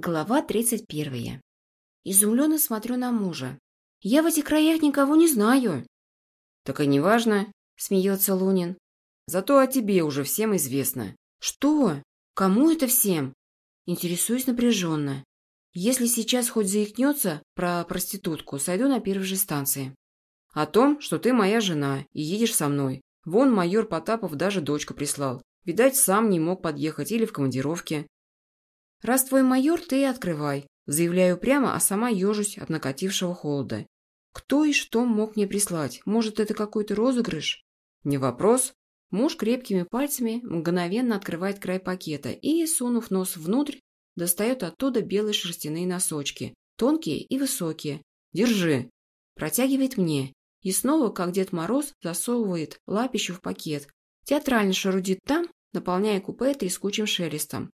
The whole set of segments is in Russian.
Глава 31. Изумленно смотрю на мужа. «Я в этих краях никого не знаю». «Так и не важно», — смеется Лунин. «Зато о тебе уже всем известно». «Что? Кому это всем?» Интересуюсь напряженно. Если сейчас хоть заикнется про проститутку, сойду на первой же станции. «О том, что ты моя жена и едешь со мной. Вон майор Потапов даже дочку прислал. Видать, сам не мог подъехать или в командировке. «Раз твой майор, ты и открывай», заявляю прямо, а сама ежусь от накатившего холода. Кто и что мог мне прислать? Может, это какой-то розыгрыш? Не вопрос. Муж крепкими пальцами мгновенно открывает край пакета и, сунув нос внутрь, достает оттуда белые шерстяные носочки, тонкие и высокие. «Держи!» Протягивает мне. И снова, как Дед Мороз, засовывает лапищу в пакет. Театрально шарудит там, наполняя купе трескучим шелестом.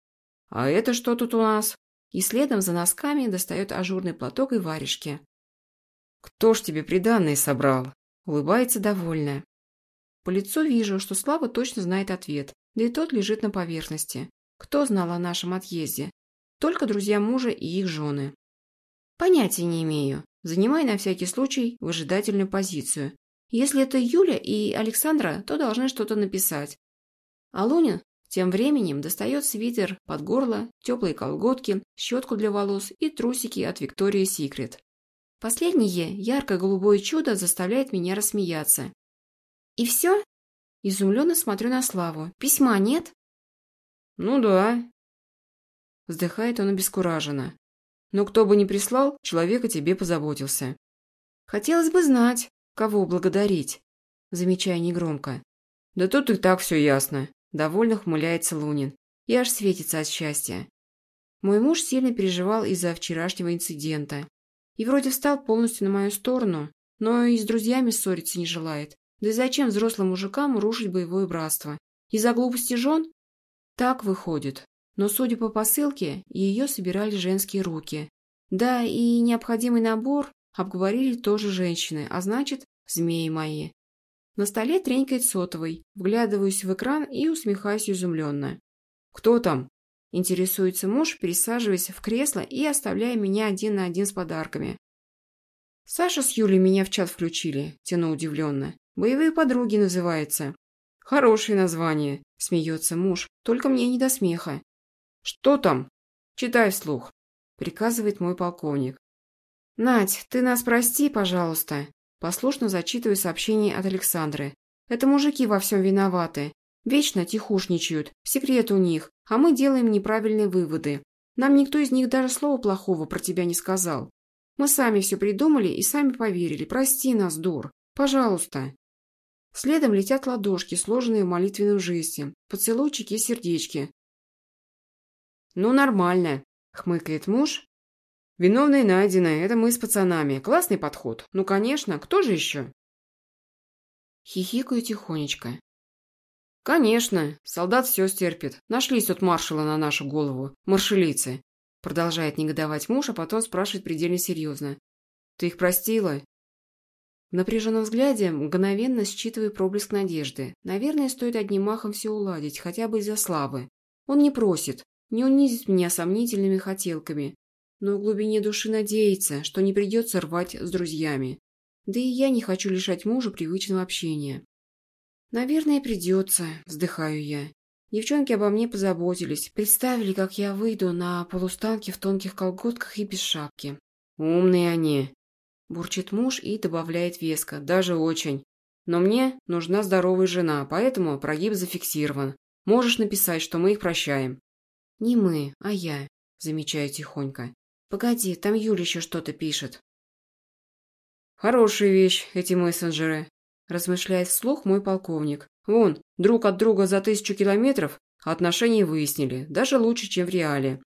«А это что тут у нас?» И следом за носками достает ажурный платок и варежки. «Кто ж тебе приданное собрал?» Улыбается довольная. По лицу вижу, что Слава точно знает ответ, да и тот лежит на поверхности. Кто знал о нашем отъезде? Только друзья мужа и их жены. Понятия не имею. Занимай на всякий случай выжидательную позицию. Если это Юля и Александра, то должны что-то написать. Алунин тем временем достает свитер под горло, теплые колготки, щетку для волос и трусики от Виктории Секрет. Последнее ярко-голубое чудо заставляет меня рассмеяться. «И все?» Изумленно смотрю на Славу. «Письма нет?» «Ну да». Вздыхает он обескураженно. «Но кто бы ни прислал, человек о тебе позаботился». «Хотелось бы знать, кого благодарить», замечая негромко. «Да тут и так все ясно. Довольно хмыляется Лунин. И аж светится от счастья. Мой муж сильно переживал из-за вчерашнего инцидента. И вроде встал полностью на мою сторону, но и с друзьями ссориться не желает. Да и зачем взрослым мужикам рушить боевое братство? Из-за глупости жен? Так выходит. Но, судя по посылке, ее собирали женские руки. Да, и необходимый набор обговорили тоже женщины, а значит, змеи мои. На столе тренькает сотовый, вглядываюсь в экран и усмехаюсь изумленно. «Кто там?» – интересуется муж, пересаживаясь в кресло и оставляя меня один на один с подарками. «Саша с Юлей меня в чат включили», – тяну удивленно. «Боевые подруги называется». «Хорошее название», – смеется муж, только мне не до смеха. «Что там?» «Читай вслух», – приказывает мой полковник. «Надь, ты нас прости, пожалуйста», Послушно зачитываю сообщение от Александры. Это мужики во всем виноваты. Вечно тихушничают, секрет у них, а мы делаем неправильные выводы. Нам никто из них даже слова плохого про тебя не сказал. Мы сами все придумали и сами поверили. Прости нас, дур. Пожалуйста. Следом летят ладошки, сложенные в молитвенном жесте, поцелуйчики и сердечки. «Ну, нормально», — хмыкает муж Виновные найдены, это мы с пацанами. Классный подход. Ну, конечно, кто же еще? Хихикаю тихонечко. Конечно, солдат все стерпит. Нашлись тут маршала на нашу голову. Маршалицы. Продолжает негодовать муж, а потом спрашивает предельно серьезно. Ты их простила? В напряженном взгляде мгновенно считываю проблеск надежды. Наверное, стоит одним махом все уладить, хотя бы из-за славы. Он не просит, не унизит меня сомнительными хотелками но в глубине души надеется, что не придется рвать с друзьями. Да и я не хочу лишать мужа привычного общения. «Наверное, придется», – вздыхаю я. Девчонки обо мне позаботились, представили, как я выйду на полустанке в тонких колготках и без шапки. «Умные они», – бурчит муж и добавляет веско, даже очень. «Но мне нужна здоровая жена, поэтому прогиб зафиксирован. Можешь написать, что мы их прощаем». «Не мы, а я», – замечаю тихонько. «Погоди, там Юля еще что-то пишет». «Хорошая вещь, эти мессенджеры», – размышляет вслух мой полковник. «Вон, друг от друга за тысячу километров, отношения выяснили, даже лучше, чем в реале».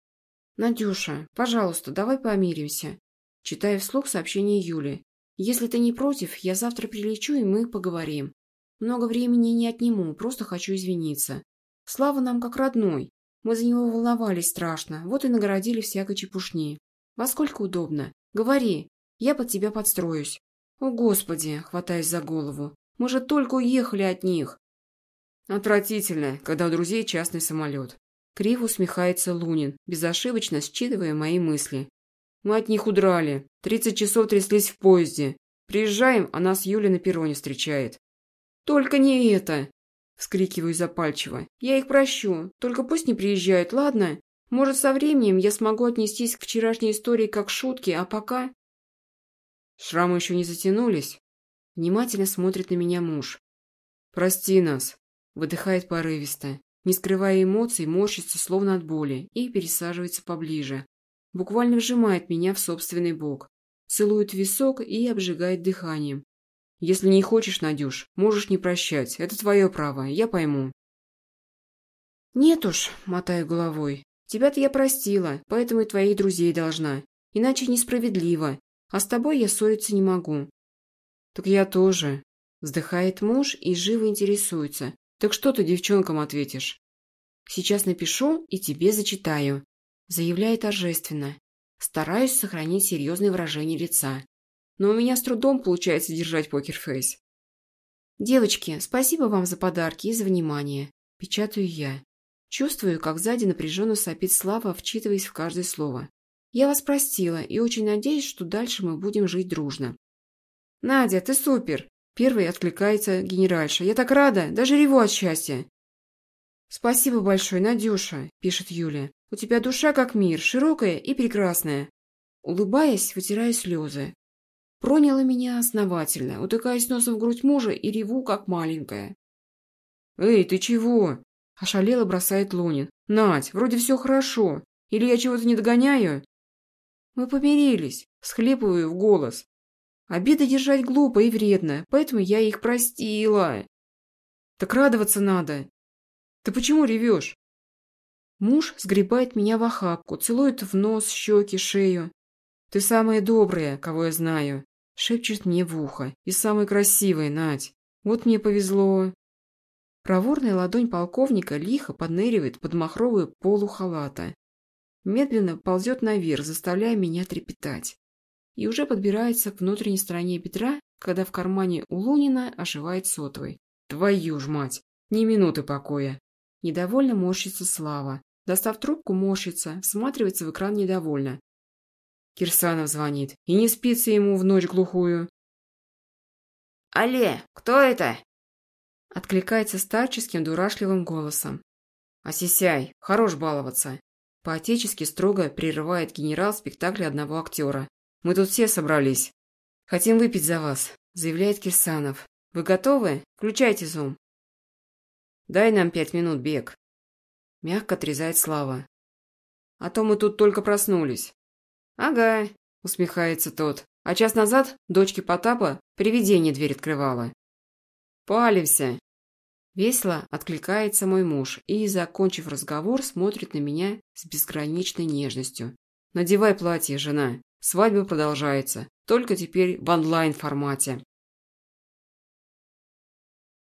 «Надюша, пожалуйста, давай помиримся», – читаю вслух сообщение Юли. «Если ты не против, я завтра прилечу, и мы поговорим. Много времени не отниму, просто хочу извиниться. Слава нам как родной. Мы за него волновались страшно, вот и наградили всякой чепушни. Во сколько удобно? Говори, я под тебя подстроюсь. О, Господи, хватаясь за голову, мы же только уехали от них. Отвратительно, когда у друзей частный самолет. Криво усмехается Лунин, безошибочно считывая мои мысли. Мы от них удрали. Тридцать часов тряслись в поезде. Приезжаем, а нас Юля на перроне встречает. «Только не это!» – вскрикиваю запальчиво. «Я их прощу, только пусть не приезжают, ладно? Может, со временем я смогу отнестись к вчерашней истории как к шутке, а пока...» Шрамы еще не затянулись. Внимательно смотрит на меня муж. «Прости нас», – выдыхает порывисто, не скрывая эмоций, морщится словно от боли и пересаживается поближе. Буквально вжимает меня в собственный бок, целует висок и обжигает дыханием. «Если не хочешь, Надюш, можешь не прощать, это твое право, я пойму». «Нет уж», – мотаю головой, – «тебя-то я простила, поэтому и твоих друзей должна, иначе несправедливо, а с тобой я ссориться не могу». «Так я тоже», – вздыхает муж и живо интересуется. «Так что ты девчонкам ответишь?» «Сейчас напишу и тебе зачитаю», – заявляет торжественно. Стараюсь сохранить серьезное выражение лица. Но у меня с трудом получается держать покерфейс. «Девочки, спасибо вам за подарки и за внимание», – печатаю я. Чувствую, как сзади напряженно сопит Слава, вчитываясь в каждое слово. «Я вас простила и очень надеюсь, что дальше мы будем жить дружно». «Надя, ты супер!» Первый откликается генеральша. «Я так рада, даже реву от счастья!» «Спасибо большое, Надюша», – пишет Юля. «У тебя душа как мир, широкая и прекрасная». Улыбаясь, вытираю слезы. Проняло меня основательно, утыкаясь носом в грудь мужа и реву, как маленькая. «Эй, ты чего?» – ошалело бросает Лунин. «Надь, вроде все хорошо. Или я чего-то не догоняю?» «Мы помирились», – схлепываю в голос. Обиды держать глупо и вредно, поэтому я их простила. «Так радоваться надо. Ты почему ревешь?» Муж сгребает меня в охапку, целует в нос, щеки, шею. «Ты самая добрая, кого я знаю», – шепчет мне в ухо. «И самая красивая, Надь. Вот мне повезло». Проворная ладонь полковника лихо подныривает под махровую полу халата. Медленно ползет наверх, заставляя меня трепетать. И уже подбирается к внутренней стороне бедра, когда в кармане у Лунина оживает сотовый. «Твою ж мать! Ни минуты покоя!» Недовольно морщится Слава. Достав трубку, морщится, всматривается в экран недовольно. Кирсанов звонит. И не спится ему в ночь глухую. «Алле, кто это?» Откликается старческим дурашливым голосом. «Осисяй, хорош баловаться!» По-отечески строго прерывает генерал спектакля одного актера. «Мы тут все собрались. Хотим выпить за вас», заявляет Кирсанов. «Вы готовы? Включайте зум». «Дай нам пять минут, Бег». Мягко отрезает Слава. «А то мы тут только проснулись». «Ага», усмехается тот. «А час назад дочке Потапа привидение дверь открывала». «Палимся!» Весело откликается мой муж и, закончив разговор, смотрит на меня с безграничной нежностью. «Надевай платье, жена. Свадьба продолжается, только теперь в онлайн-формате».